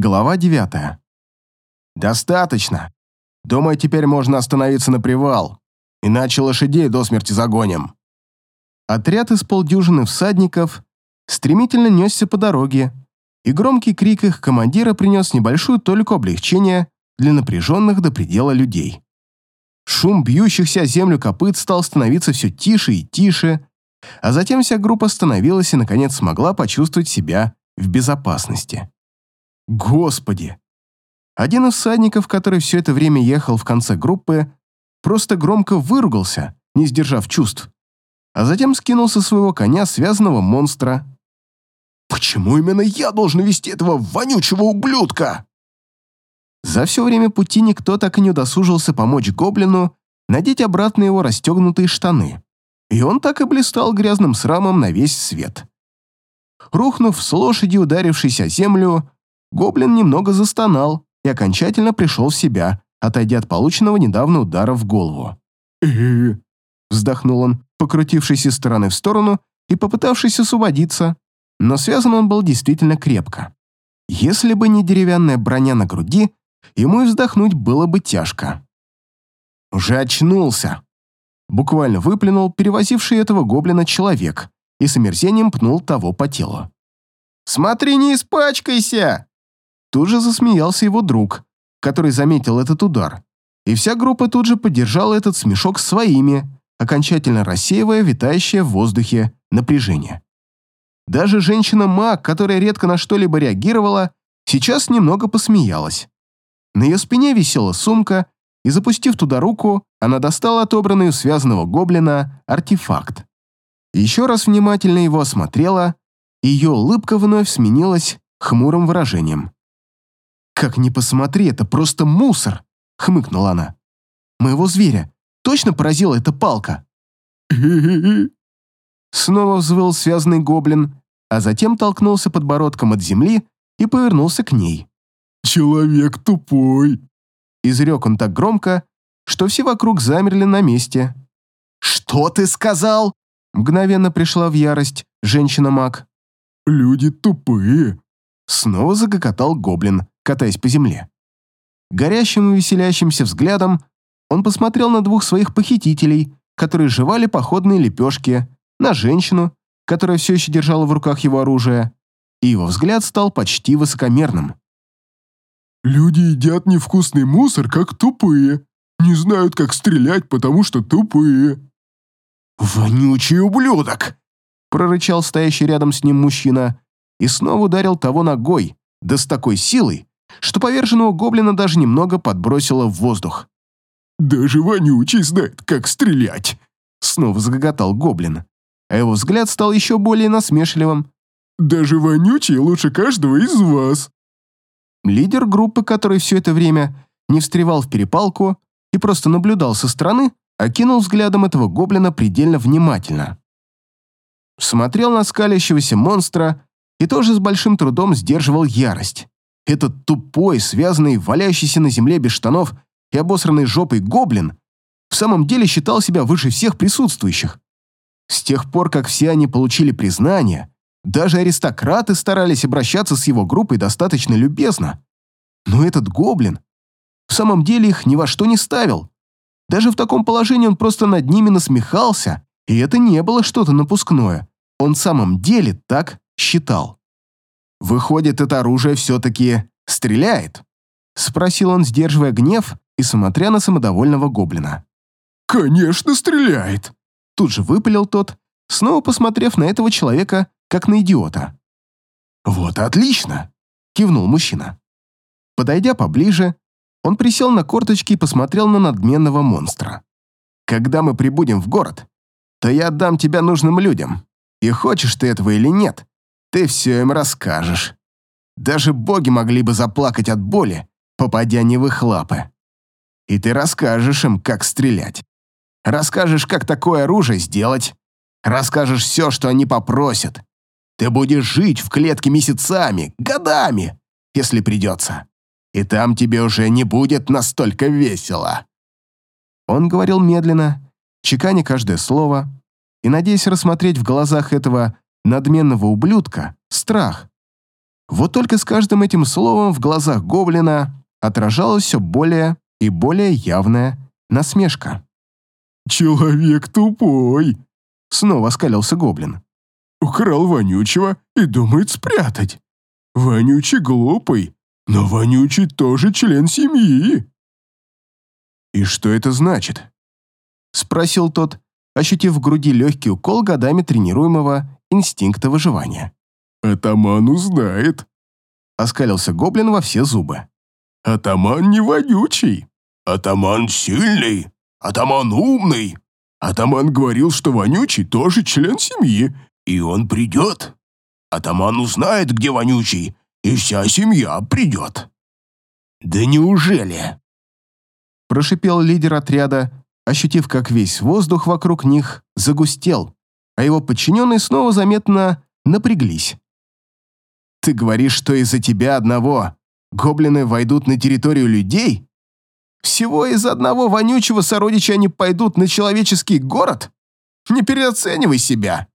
Глава 9. «Достаточно. Думаю, теперь можно остановиться на привал, иначе лошадей до смерти загоним». Отряд из полдюжины всадников стремительно несся по дороге, и громкий крик их командира принес небольшую толику облегчения для напряженных до предела людей. Шум бьющихся о землю копыт стал становиться все тише и тише, а затем вся группа остановилась и, наконец, смогла почувствовать себя в безопасности. Господи! Один из всадников, который все это время ехал в конце группы, просто громко выругался, не сдержав чувств, а затем скинул со своего коня связанного монстра. «Почему именно я должен вести этого вонючего ублюдка?» За все время пути никто так и не удосужился помочь гоблину надеть обратно его расстегнутые штаны, и он так и блистал грязным срамом на весь свет. Рухнув с лошади, ударившись о землю, гоблин немного застонал и окончательно пришел в себя, отойдя от полученного недавно удара в голову. вздохнул он, покрутившись из стороны в сторону и попытавшись освободиться, но связан он был действительно крепко. Если бы не деревянная броня на груди, ему и вздохнуть было бы тяжко. «Уже очнулся!» Буквально выплюнул перевозивший этого гоблина человек и с омерзением пнул того по телу. «Смотри, не испачкайся!» Тут же засмеялся его друг, который заметил этот удар, и вся группа тут же поддержала этот смешок своими, окончательно рассеивая витающее в воздухе напряжение. Даже женщина-маг, которая редко на что-либо реагировала, сейчас немного посмеялась. На ее спине висела сумка, и, запустив туда руку, она достала отобранный у связанного гоблина артефакт. Еще раз внимательно его осмотрела, и ее улыбка вновь сменилась хмурым выражением. «Как ни посмотри, это просто мусор!» — хмыкнула она. «Моего зверя точно поразила эта палка?» Снова взвыл связанный гоблин, а затем толкнулся подбородком от земли и повернулся к ней. «Человек тупой!» Изрек он так громко, что все вокруг замерли на месте. «Что ты сказал?» Мгновенно пришла в ярость женщина-маг. «Люди тупые!» Снова загокотал гоблин, катаясь по земле. Горящим и веселящимся взглядом он посмотрел на двух своих похитителей, которые жевали походные лепешки, на женщину, которая все еще держала в руках его оружие, и его взгляд стал почти высокомерным. «Люди едят невкусный мусор, как тупые. Не знают, как стрелять, потому что тупые». «Вонючий ублюдок!» — прорычал стоящий рядом с ним мужчина и снова ударил того ногой, да с такой силой, что поверженного гоблина даже немного подбросило в воздух. «Даже вонючий знает, как стрелять!» Снова загоготал гоблин, а его взгляд стал еще более насмешливым. «Даже вонючий лучше каждого из вас!» Лидер группы, который все это время не встревал в перепалку и просто наблюдал со стороны, окинул взглядом этого гоблина предельно внимательно. Смотрел на скалящегося монстра и тоже с большим трудом сдерживал ярость. Этот тупой, связанный, валяющийся на земле без штанов и обосранной жопой гоблин в самом деле считал себя выше всех присутствующих. С тех пор, как все они получили признание, даже аристократы старались обращаться с его группой достаточно любезно. Но этот гоблин в самом деле их ни во что не ставил. Даже в таком положении он просто над ними насмехался, и это не было что-то напускное. Он в самом деле так считал. «Выходит, это оружие все-таки стреляет?» — спросил он, сдерживая гнев и смотря на самодовольного гоблина. «Конечно, стреляет!» Тут же выпалил тот, снова посмотрев на этого человека, как на идиота. «Вот отлично!» — кивнул мужчина. Подойдя поближе, он присел на корточки и посмотрел на надменного монстра. «Когда мы прибудем в город, то я отдам тебя нужным людям. И хочешь ты этого или нет, ты все им расскажешь. Даже боги могли бы заплакать от боли, попадя не в их лапы. И ты расскажешь им, как стрелять. Расскажешь, как такое оружие сделать. Расскажешь все, что они попросят. Ты будешь жить в клетке месяцами, годами, если придется. И там тебе уже не будет настолько весело. Он говорил медленно, чеканя каждое слово, и надеясь рассмотреть в глазах этого надменного ублюдка страх. Вот только с каждым этим словом в глазах гоблина отражалась все более и более явная насмешка. «Человек тупой!» — снова оскалился гоблин. «Украл вонючего и думает спрятать. Вонючий глупый, но вонючий тоже член семьи». «И что это значит?» — спросил тот, ощутив в груди легкий укол годами тренируемого инстинкта выживания. «Атаман узнает», — оскалился гоблин во все зубы. «Атаман не вонючий. Атаман сильный. Атаман умный. Атаман говорил, что вонючий тоже член семьи, и он придет. Атаман узнает, где вонючий, и вся семья придет». «Да неужели?» Прошипел лидер отряда, ощутив, как весь воздух вокруг них загустел, а его подчиненные снова заметно напряглись. «Ты говоришь, что из-за тебя одного гоблины войдут на территорию людей? Всего из-за одного вонючего сородича они пойдут на человеческий город? Не переоценивай себя!»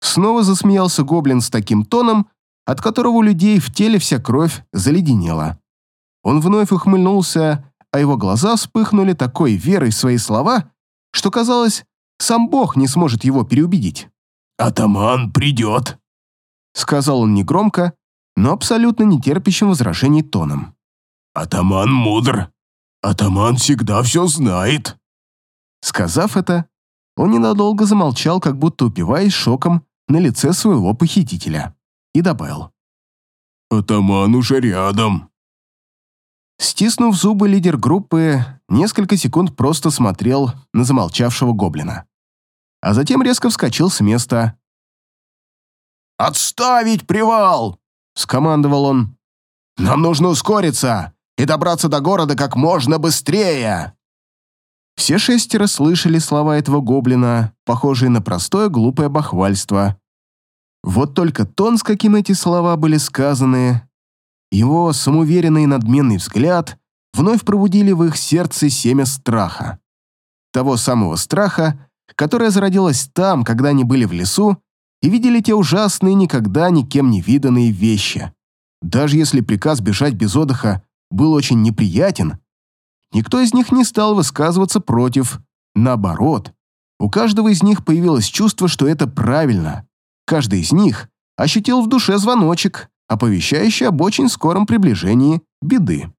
Снова засмеялся гоблин с таким тоном, от которого у людей в теле вся кровь заледенела. Он вновь ухмыльнулся, а его глаза вспыхнули такой верой в свои слова, что, казалось, сам Бог не сможет его переубедить. «Атаман придет», — сказал он негромко, но абсолютно нетерпящим возражений тоном. «Атаман мудр. Атаман всегда все знает». Сказав это, он ненадолго замолчал, как будто упиваясь шоком на лице своего похитителя, и добавил. «Атаман уже рядом». Стиснув зубы, лидер группы несколько секунд просто смотрел на замолчавшего гоблина. А затем резко вскочил с места. «Отставить привал!» — скомандовал он. «Нам нужно ускориться и добраться до города как можно быстрее!» Все шестеро слышали слова этого гоблина, похожие на простое глупое бахвальство. Вот только тон, с каким эти слова были сказаны, его самоуверенный и надменный взгляд вновь пробудили в их сердце семя страха. Того самого страха, которое зародилось там, когда они были в лесу и видели те ужасные, никогда никем не виданные вещи. Даже если приказ бежать без отдыха был очень неприятен, никто из них не стал высказываться против. Наоборот, у каждого из них появилось чувство, что это правильно. Каждый из них ощутил в душе звоночек, оповещающий об очень скором приближении беды.